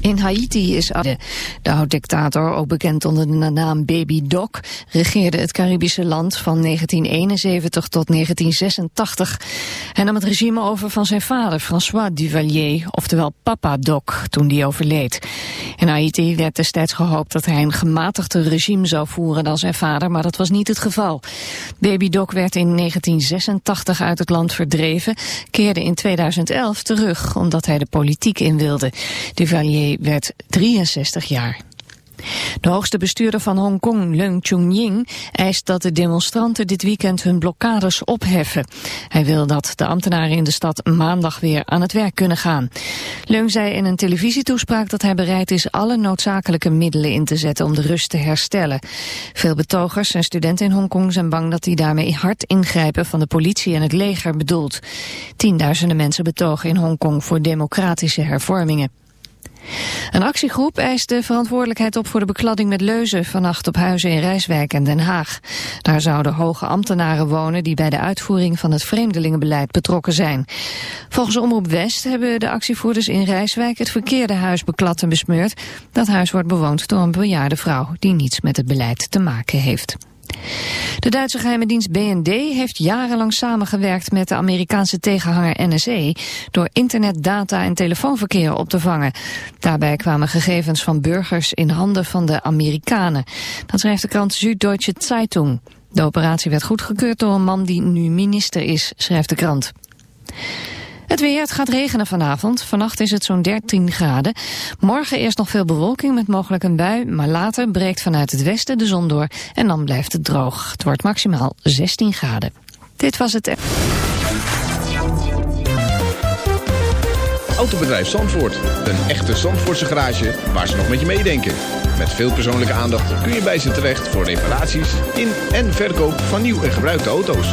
In Haiti is de, de oud-dictator, ook bekend onder de naam Baby Doc, regeerde het Caribische land van 1971 tot 1986. Hij nam het regime over van zijn vader, François Duvalier, oftewel Papa Doc, toen die overleed. In Haiti werd destijds gehoopt dat hij een gematigder regime zou voeren dan zijn vader, maar dat was niet het geval. Baby Doc werd in 1986 uit het land verdreven, keerde in 2011 terug omdat hij de politiek in wilde. Duvalier werd 63 jaar. De hoogste bestuurder van Hongkong, Leung Chun-ying, eist dat de demonstranten dit weekend hun blokkades opheffen. Hij wil dat de ambtenaren in de stad maandag weer aan het werk kunnen gaan. Leung zei in een televisietoespraak dat hij bereid is alle noodzakelijke middelen in te zetten om de rust te herstellen. Veel betogers en studenten in Hongkong zijn bang dat hij daarmee hard ingrijpen van de politie en het leger bedoelt. Tienduizenden mensen betogen in Hongkong voor democratische hervormingen. Een actiegroep eist de verantwoordelijkheid op voor de bekladding met leuzen vannacht op huizen in Rijswijk en Den Haag. Daar zouden hoge ambtenaren wonen die bij de uitvoering van het vreemdelingenbeleid betrokken zijn. Volgens Omroep West hebben de actievoerders in Rijswijk het verkeerde huis beklad en besmeurd. Dat huis wordt bewoond door een bejaarde vrouw die niets met het beleid te maken heeft. De Duitse geheime dienst BND heeft jarenlang samengewerkt met de Amerikaanse tegenhanger NSE door internet, data en telefoonverkeer op te vangen. Daarbij kwamen gegevens van burgers in handen van de Amerikanen. Dat schrijft de krant Süddeutsche Zeitung. De operatie werd goedgekeurd door een man die nu minister is, schrijft de krant. Het weer, het gaat regenen vanavond. Vannacht is het zo'n 13 graden. Morgen eerst nog veel bewolking met mogelijk een bui, maar later breekt vanuit het westen de zon door en dan blijft het droog. Het wordt maximaal 16 graden. Dit was het... Autobedrijf Zandvoort. Een echte Zandvoortse garage waar ze nog met je meedenken. Met veel persoonlijke aandacht kun je bij ze terecht voor reparaties in en verkoop van nieuw en gebruikte auto's.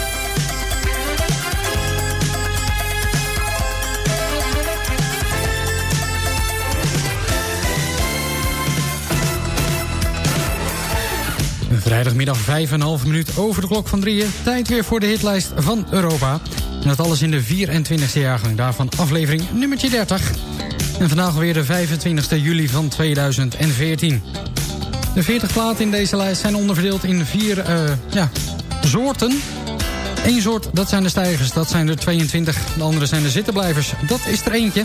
Vrijdagmiddag 5,5 minuut over de klok van drieën. Tijd weer voor de hitlijst van Europa. En dat alles in de 24e jaargang. Daarvan aflevering nummertje 30. En vandaag weer de 25e juli van 2014. De 40 platen in deze lijst zijn onderverdeeld in vier eh, ja, soorten. Eén soort, dat zijn de stijgers, dat zijn er 22. De andere zijn de zittenblijvers, dat is er eentje.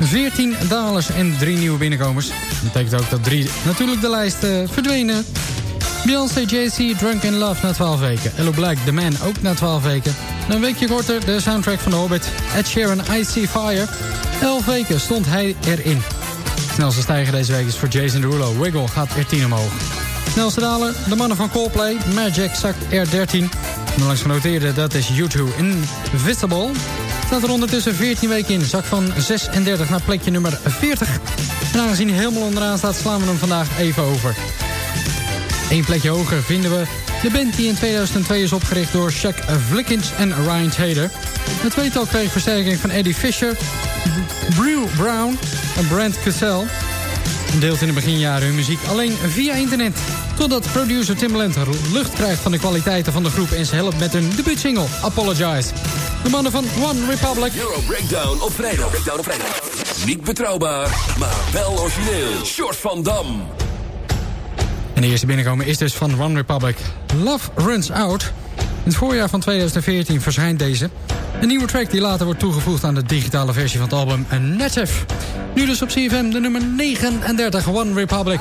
14 dalers en drie nieuwe binnenkomers. Dat betekent ook dat drie natuurlijk de lijst eh, verdwenen. Beyoncé, JC, Drunk in Love na 12 weken. Hello Black, The Man ook na 12 weken. Een weekje korter, de soundtrack van The Hobbit. Ed Sheeran, I See Fire. 11 weken stond hij erin. Snelste stijger deze week is voor Jason Derulo. Wiggle gaat er 10 omhoog. Snelste daler, de mannen van Coldplay. Magic zakt er 13. De langs genoteerde, dat is U2 Invisible. Staat er ondertussen 14 weken in. Zak van 36 naar plekje nummer 40. En aangezien hij helemaal onderaan staat, slaan we hem vandaag even over. Eén plekje hoger vinden we de band die in 2002 is opgericht door Shaq Vlickens en Ryan Taylor. Het tweetal kreeg versterking van Eddie Fisher, Brew Brown en Brent Cassell. Deelt in de beginjaren hun muziek alleen via internet. Totdat producer Timbaland lucht krijgt van de kwaliteiten van de groep... en ze helpt met hun debuutsingle Apologize. De mannen van One Republic... Euro Breakdown op vrijdag. Niet betrouwbaar, maar wel origineel. Short van Dam. En de eerste binnenkomen is dus van One Republic. Love Runs Out. In het voorjaar van 2014 verschijnt deze. Een nieuwe track die later wordt toegevoegd aan de digitale versie van het album Native. Nu dus op CFM de nummer 39, One Republic.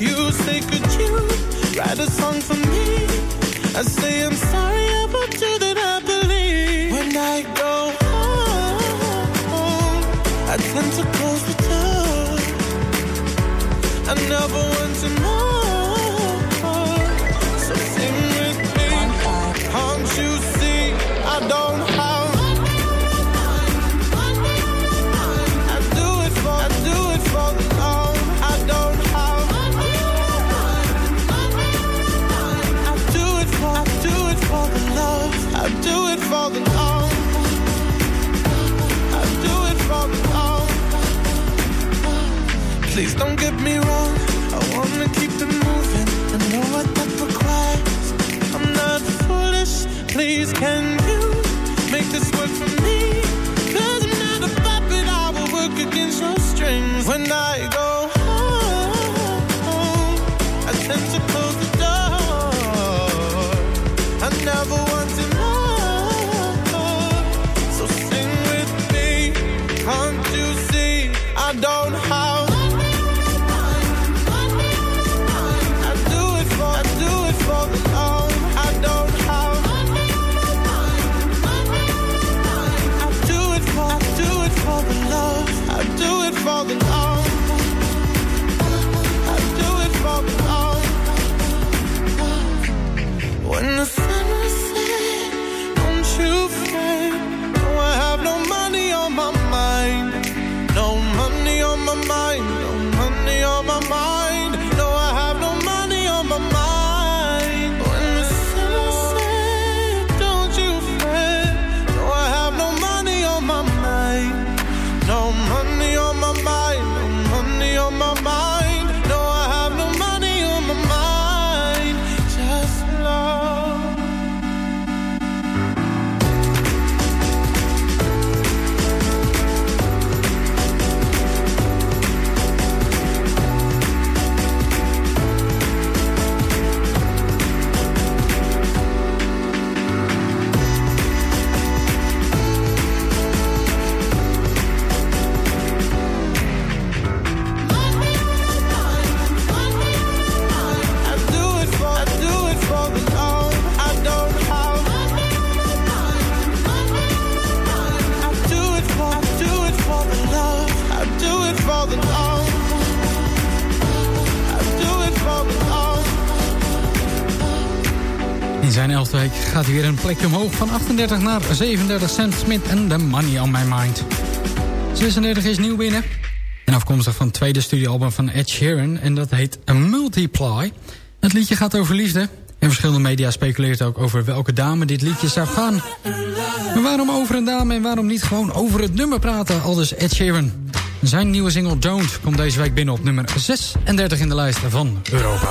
You say, could you write a song for me? I say, I'm sorry about you I believe. When I go home, I tend to close the door. I never want to know. Please don't get me wrong. I wanna keep it moving. I know what that requires. I'm not foolish. Please, can you make this work for me? Cause I'm not a puppet. I will work against your strings. When I go weer een plekje omhoog van 38 naar 37 Sam Smith en The Money on My Mind. 36 is nieuw binnen. En afkomstig van het tweede studioalbum van Ed Sheeran en dat heet A Multiply. Het liedje gaat over liefde. En verschillende media speculeert ook over welke dame dit liedje zou gaan. Maar waarom over een dame en waarom niet gewoon over het nummer praten, aldus Ed Sheeran? Zijn nieuwe single Don't komt deze week binnen op nummer 36 in de lijst van Europa.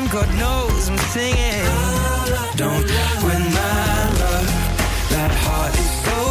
time, God knows I'm singing. Don't win my love, that heart is so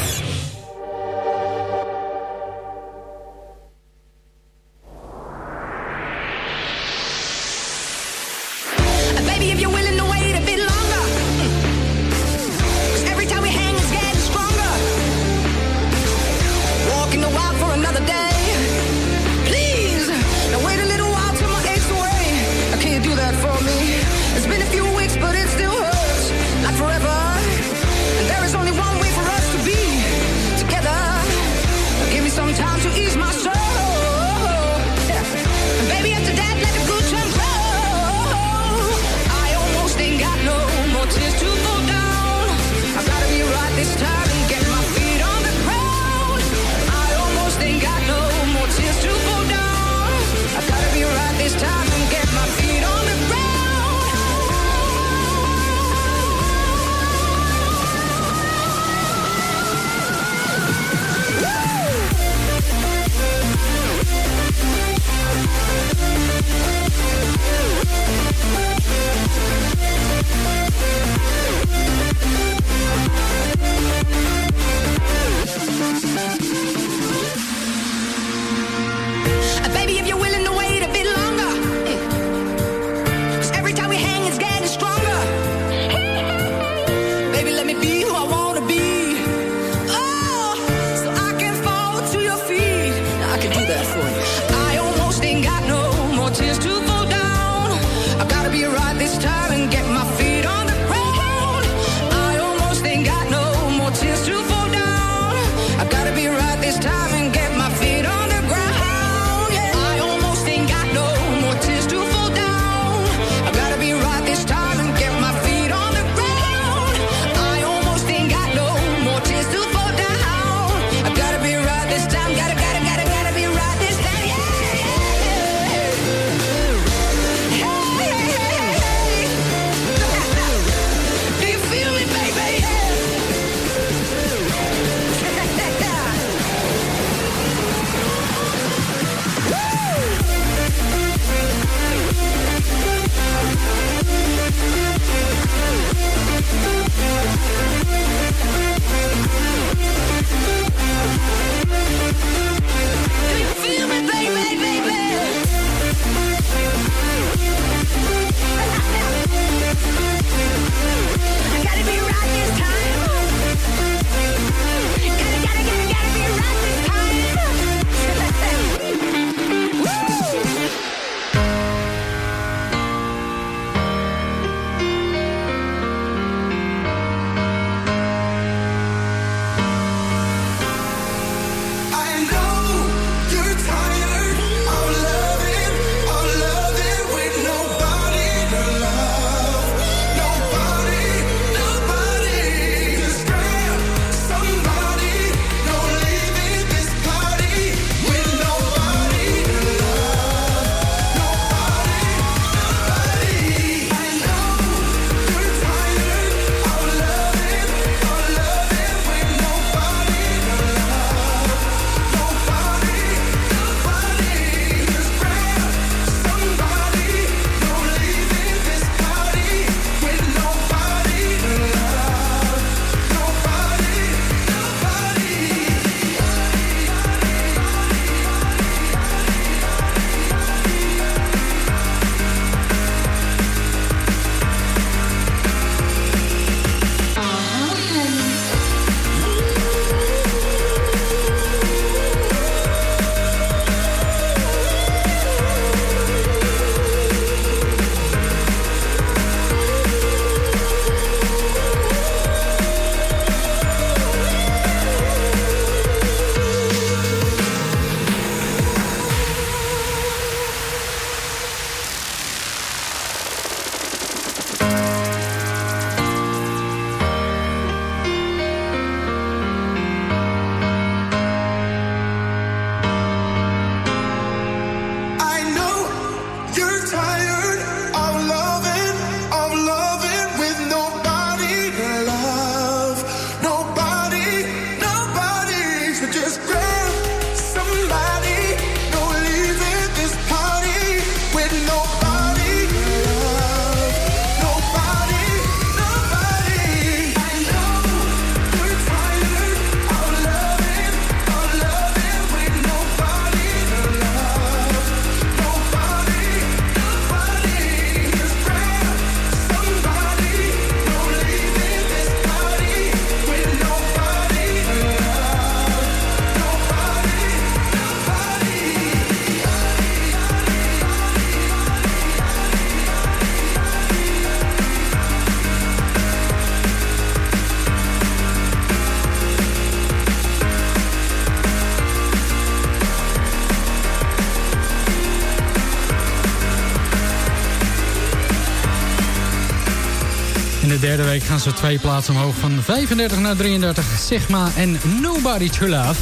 Gaan ze twee plaatsen omhoog van 35 naar 33. Sigma en Nobody to Love.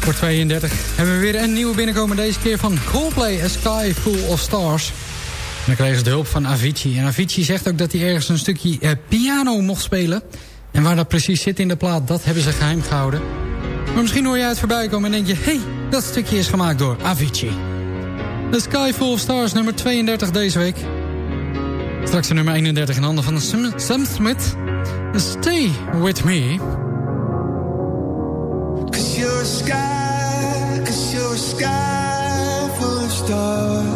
Voor 32 hebben we weer een nieuwe binnenkomen. Deze keer van Coldplay, A Sky Full of Stars. En dan kregen ze de hulp van Avicii. En Avicii zegt ook dat hij ergens een stukje eh, piano mocht spelen. En waar dat precies zit in de plaat, dat hebben ze geheim gehouden. Maar misschien hoor jij het voorbij komen en denk je... hey, dat stukje is gemaakt door Avicii. The Sky Full of Stars, nummer 32 deze week. Straks de nummer 31 in handen van Sam, Smith. Stay With Me. Cause you're a sky, cause you're a sky full of stars.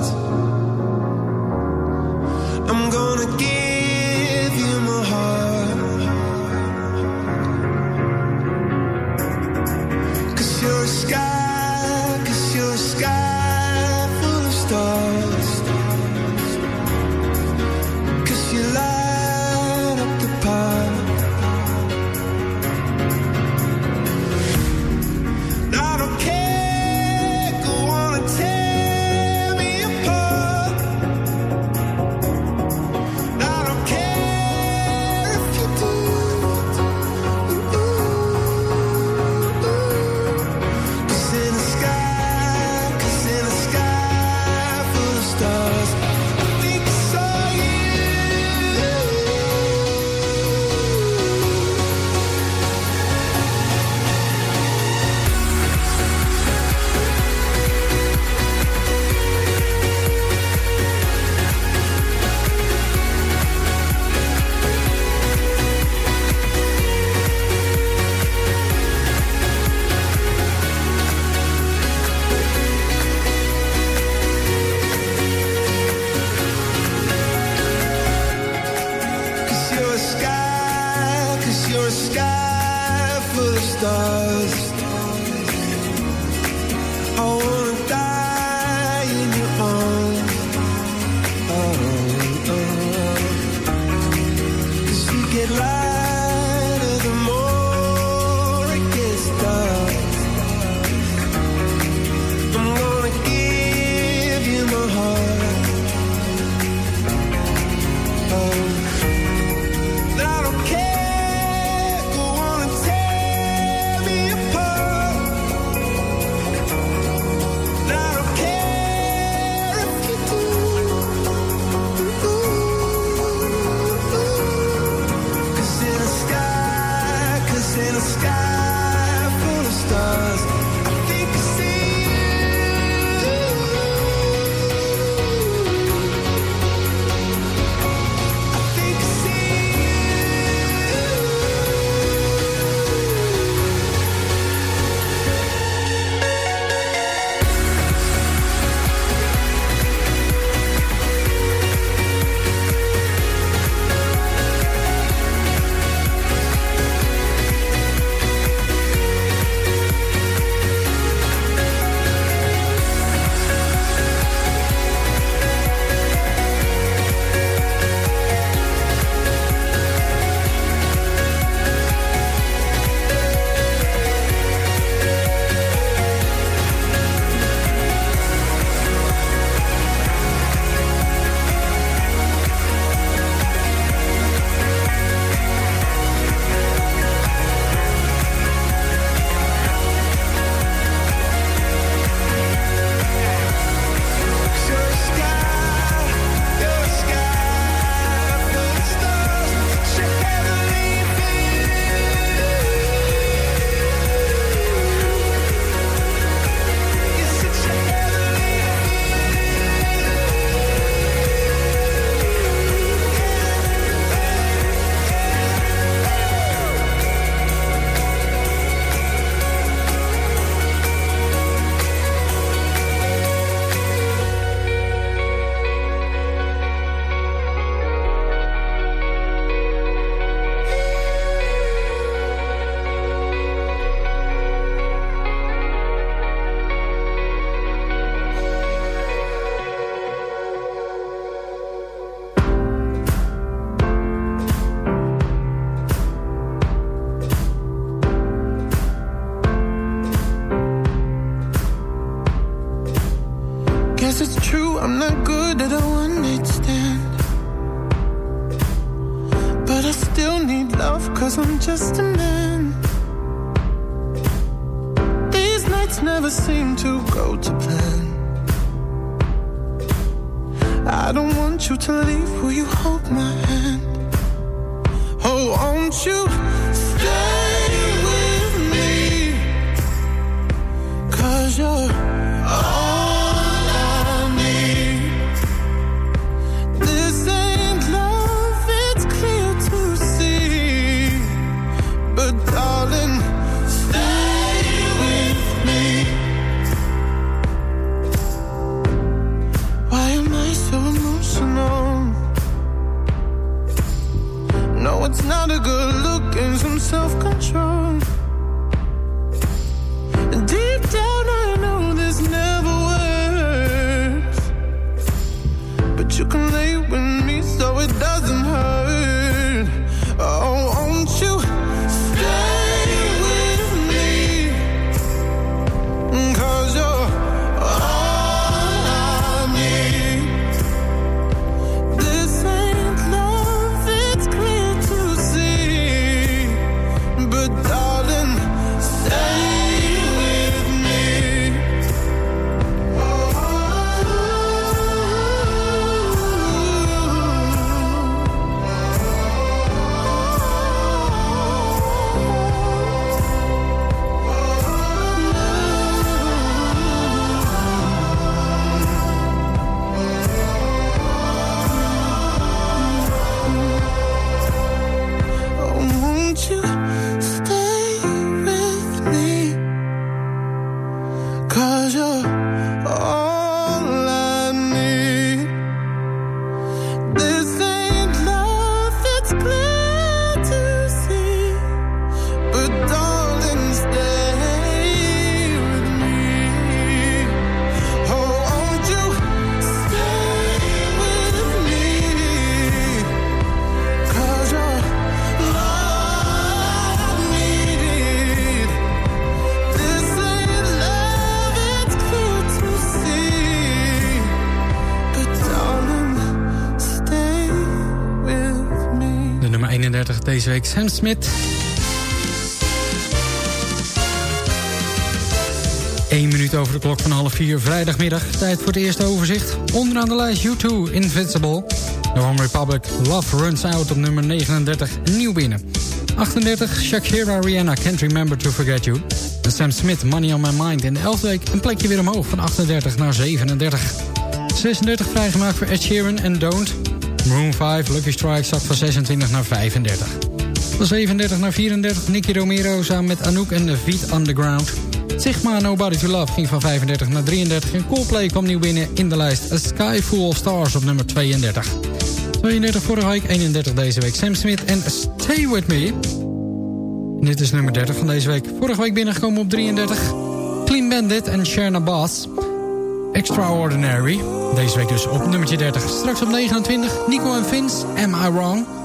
Sam Smith. 1 minuut over de klok van half 4, vrijdagmiddag. Tijd voor het eerste overzicht. Onderaan de lijst U2, Invincible. The Home Republic, Love Runs Out op nummer 39, nieuw binnen. 38, Shakira, Rihanna, Can't Remember to Forget You. Sam Smith, Money on My Mind. In de 11e week een plekje weer omhoog, van 38 naar 37. 36 vrijgemaakt voor Ed Sheeran en Don't. Maroon 5, Lucky Strike, zakt van 26 naar 35. Van 37 naar 34, Nicky Romero samen met Anouk en Feet Underground. Sigma Nobody to Love ging van 35 naar 33. En Coldplay kwam nieuw binnen in de lijst. A Sky Full of Stars op nummer 32. 32 vorige week, 31 deze week. Sam Smith en Stay With Me. Dit is nummer 30 van deze week. Vorige week binnengekomen op 33. Clean Bandit en Sherna Bass. Extraordinary. Deze week dus op nummertje 30. Straks op 29. Nico en Vince. Am I Wrong?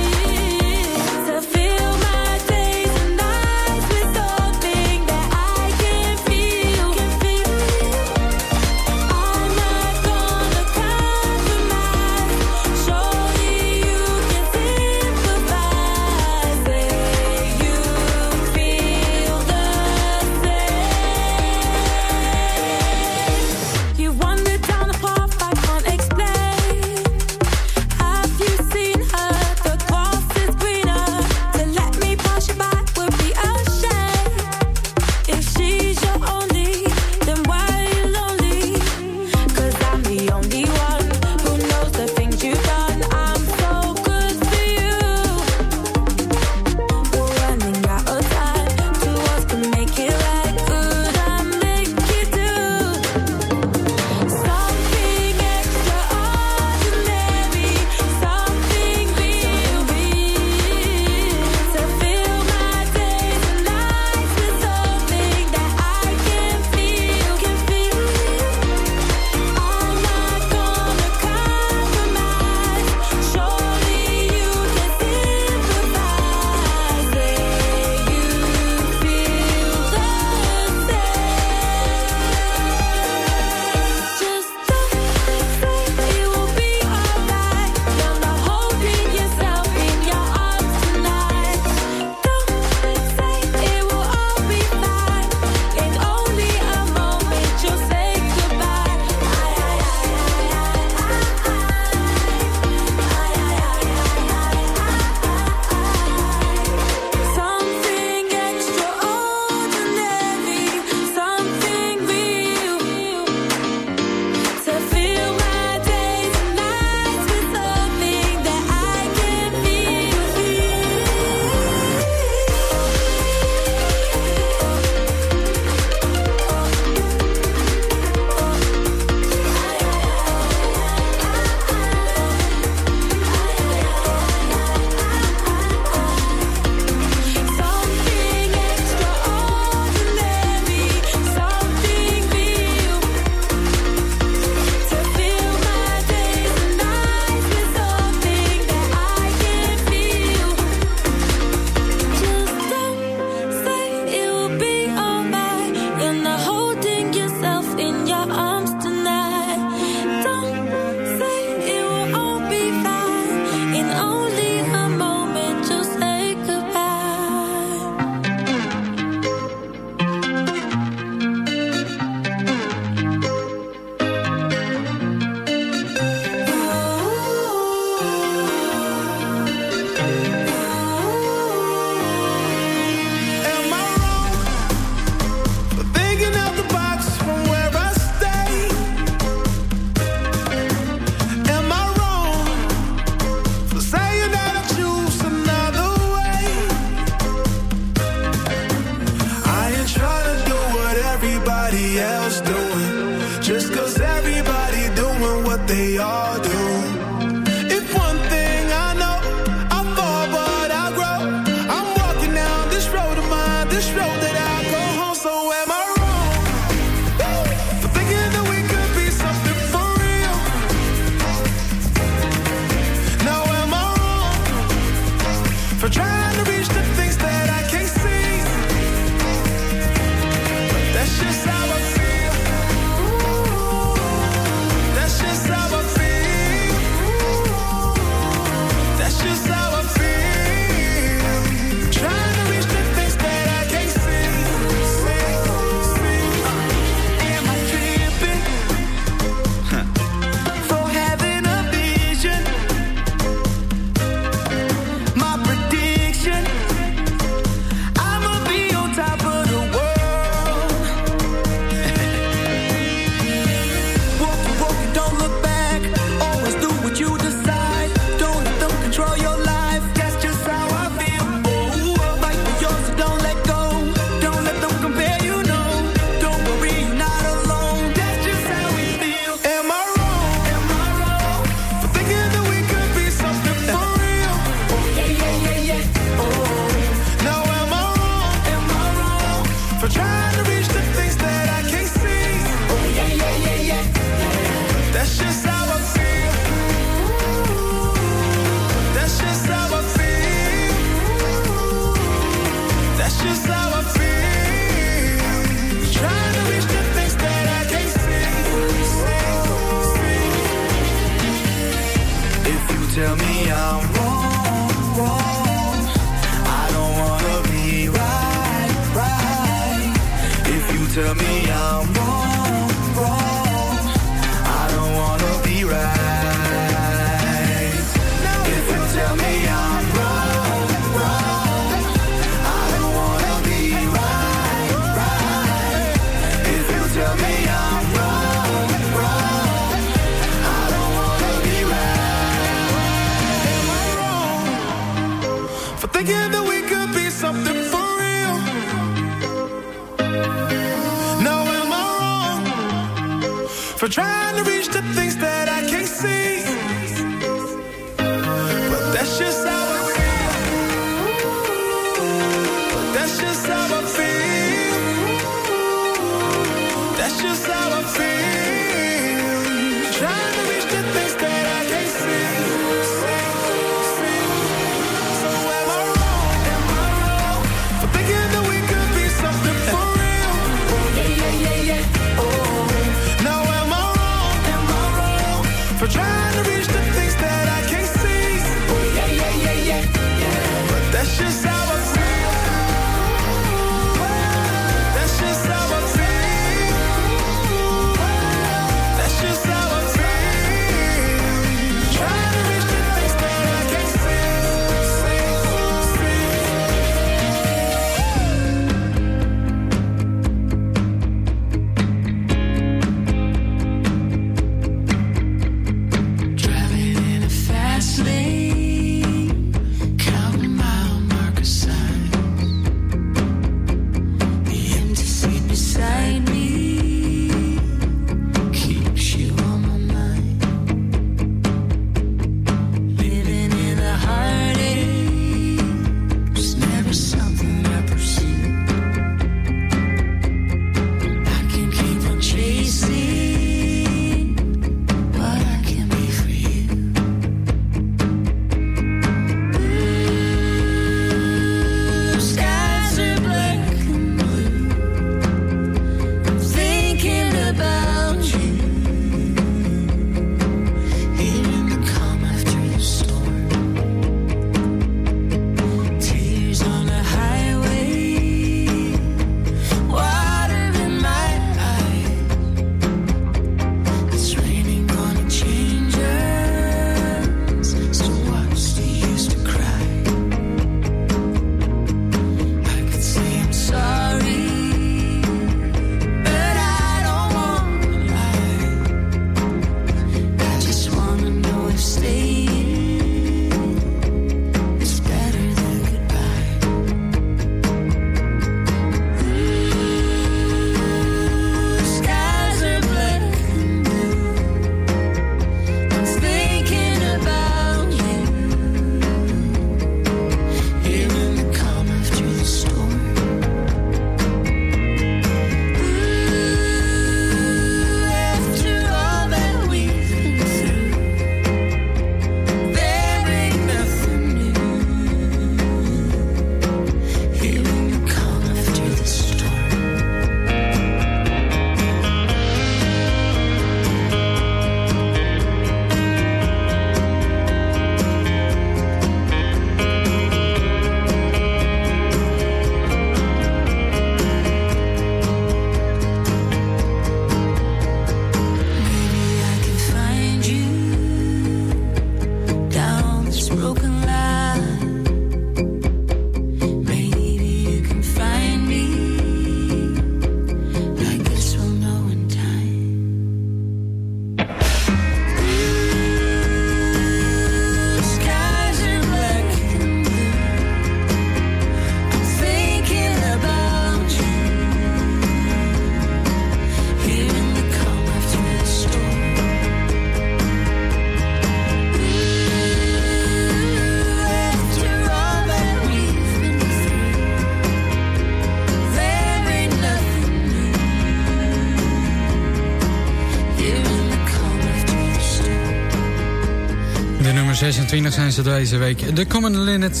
26 zijn ze deze week. The Common Linnets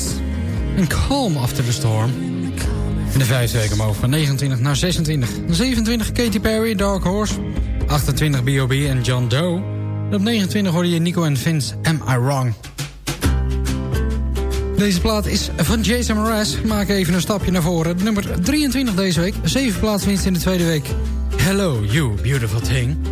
en Calm After the Storm. In de vijfde week omhoog van 29 naar 26. 27 Katy Perry, Dark Horse. 28 B.O.B. en John Doe. En op 29 hoorde je Nico en Vince, Am I Wrong? Deze plaat is van Jason Mraz. Maak even een stapje naar voren. Nummer 23 deze week. 7 plaatswinst in de tweede week. Hello, you beautiful thing.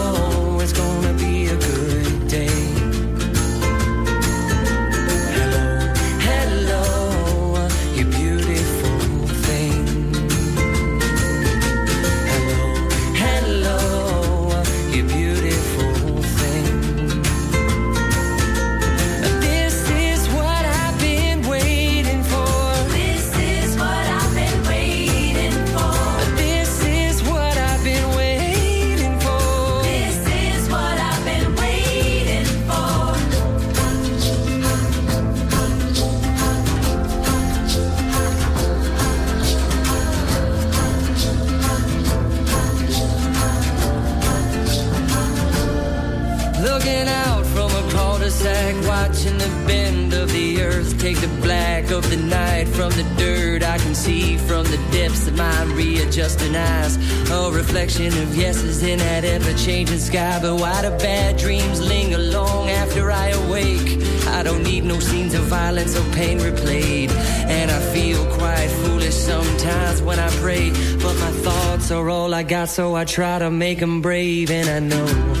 try to make them brave, and I know.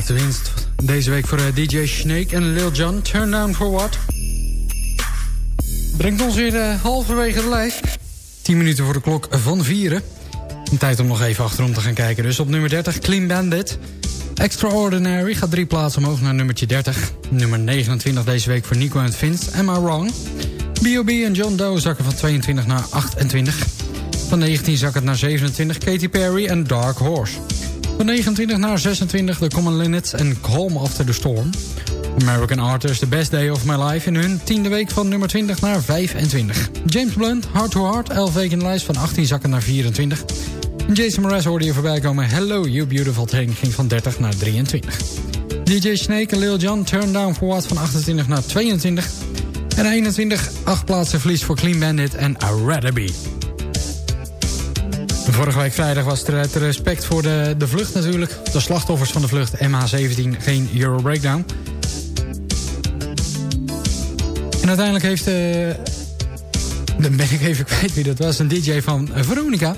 Plaatsen winst. Deze week voor eh, DJ Snake en Lil Jon. Turn down for what? Brengt ons weer eh, halverwege de lijst. 10 minuten voor de klok van vieren. Tijd om nog even achterom te gaan kijken. Dus op nummer 30 Clean Bandit. Extraordinary gaat drie plaatsen omhoog naar nummertje 30. Nummer 29 deze week voor Nico en Vince. Am I Wrong? B.O.B. en John Doe zakken van 22 naar 28. Van 19 zak het naar 27 Katy Perry en Dark Horse. Van 29 naar 26 de Common Linnets en Calm After the Storm. American Artists The Best Day of My Life in hun tiende week van nummer 20 naar 25. James Blunt, Heart to Heart, 11 weken in lijst van 18 zakken naar 24. En Jason Mraz hoorde je voorbij komen. Hello You Beautiful Thing ging van 30 naar 23. DJ Snake en Lil Jon Turn Down For What van 28 naar 22. En 21, 8 plaatsen verlies voor Clean Bandit en I Rather Be. Vorige week vrijdag was er uit respect voor de, de vlucht natuurlijk. De slachtoffers van de vlucht MH17 geen Euro Breakdown. En uiteindelijk heeft... eh dan ben ik even kwijt wie dat was. Een DJ van Veronica.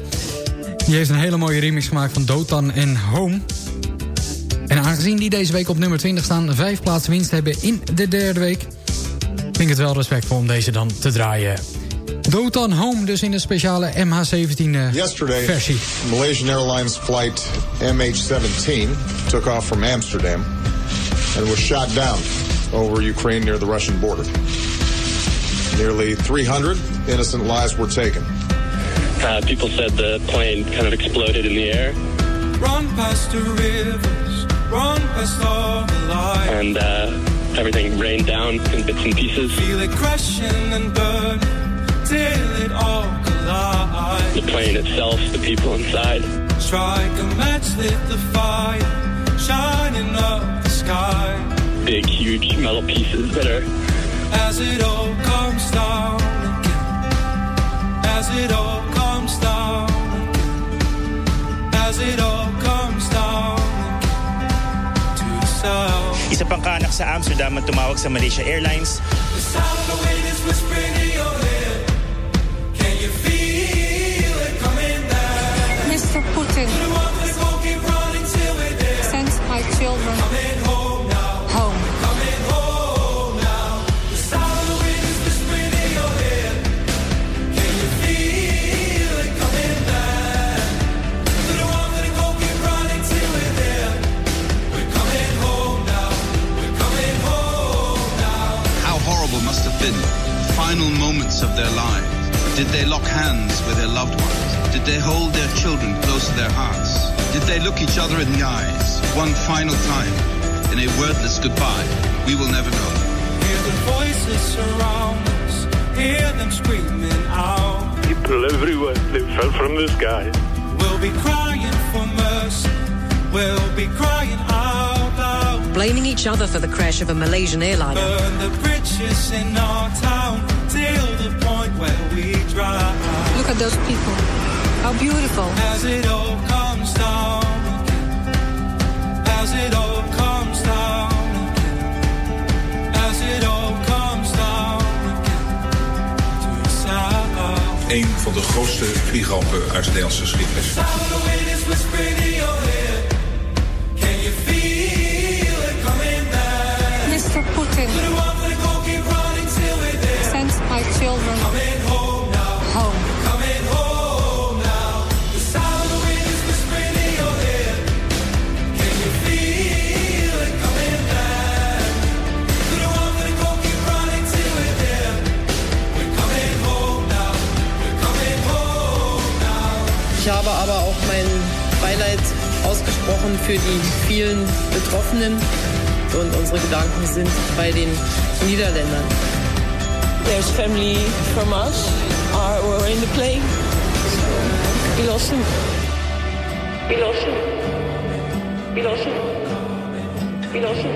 Die heeft een hele mooie remix gemaakt van Dotan en Home. En aangezien die deze week op nummer 20 staan... vijf plaatsen winst hebben in de derde week... vind ik het wel respectvol om deze dan te draaien. Dotan Home dus in de speciale MH17 eh, Yesterday, versie. Malaysian Airlines flight MH17 took off from Amsterdam and was shot down over Ukraine near the Russian border. Nearly 300 innocent lives were taken. Uh, people said the plane kind of exploded in the air, Run past the rivers, run past all the light. and uh, everything rained down in bits and pieces. Feel it crashing and burn till it all collides. The plane itself, the people inside. Strike a match, lit the fire, shining up the sky. Big, huge metal pieces that are As it all comes down again. As it all comes down again. As it all comes down again. To the south. Isa pang kaanak sa Amsterdam ang tumawag sa Malaysia Airlines The sound of the wind is whispering Did they lock hands with their loved ones? Did they hold their children close to their hearts? Did they look each other in the eyes one final time in a wordless goodbye? We will never know. Hear the voices surround us. Hear them screaming out. People everywhere, they fell from the sky. We'll be crying for mercy. We'll be crying out loud. Blaming each other for the crash of a Malaysian airliner. Burn the bridges in our town till the point where we drown. Look at those people. How beautiful. As it all comes down again. As it all comes down again. As it all comes down again. een van de grootste vliegrampen uit de Nederlandse geschiedenis. children. Coming home now. Home. Coming home now. The sound of the wind is whispering in your head. Can you feel it coming back? To the one that won't keep running till we're there. We're coming home now. We're coming home now. Ich habe aber auch mein Beileid ausgesprochen für die vielen Betroffenen und unsere Gedanken sind bei den Niederländern. There's family from us are were in the plane. We lost them. We lost them. We lost them. We lost them.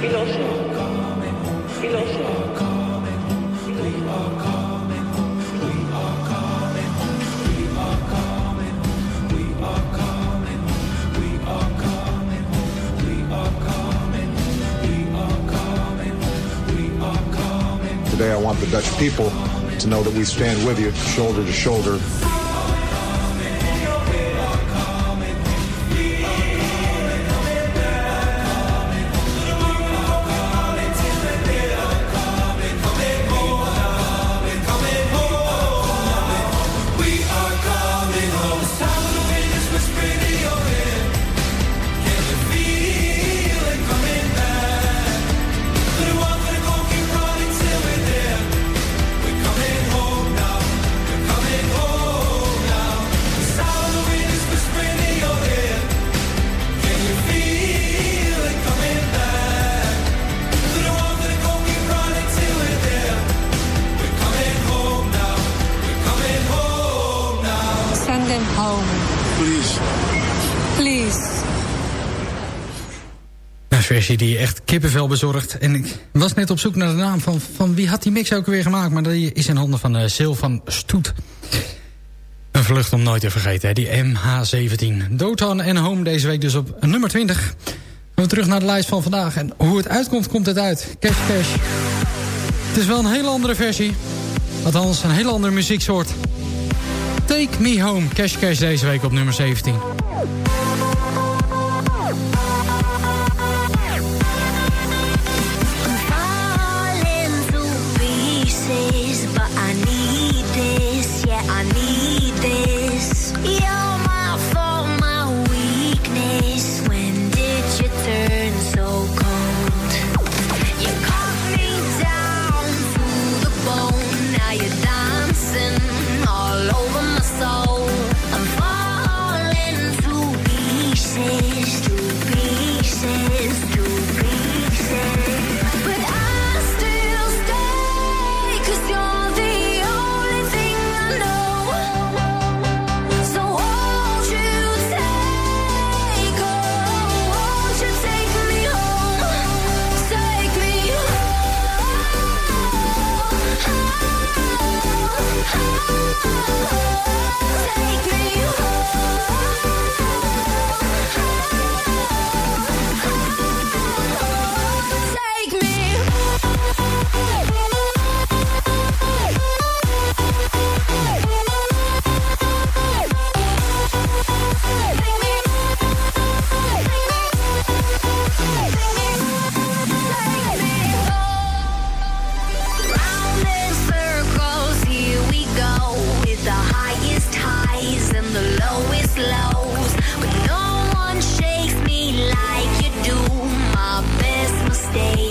We lost them. We lost them. Today, I want the Dutch people to know that we stand with you, shoulder to shoulder. Die echt kippenvel bezorgt. En ik was net op zoek naar de naam van, van wie had die mix ook weer gemaakt. Maar die is in handen van uh, van Stoet. Een vlucht om nooit te vergeten, hè, die MH17. Dotan en Home deze week dus op nummer 20. Gaan we terug naar de lijst van vandaag. En hoe het uitkomt, komt het uit. Cash Cash. Het is wel een hele andere versie. Althans, een hele andere muzieksoort. Take Me Home. Cash Cash deze week op nummer 17. slows, but no one shakes me like you do. My best mistake.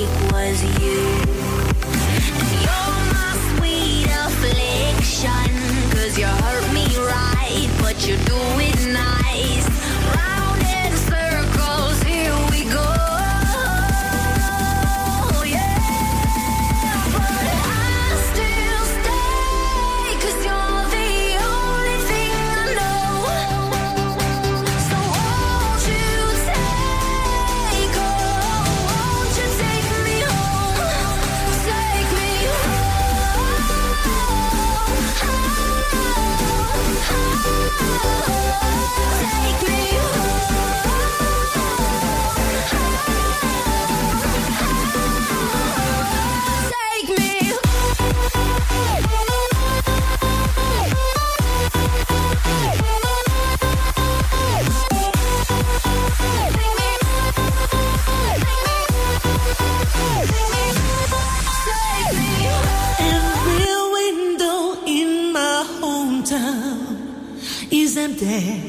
diré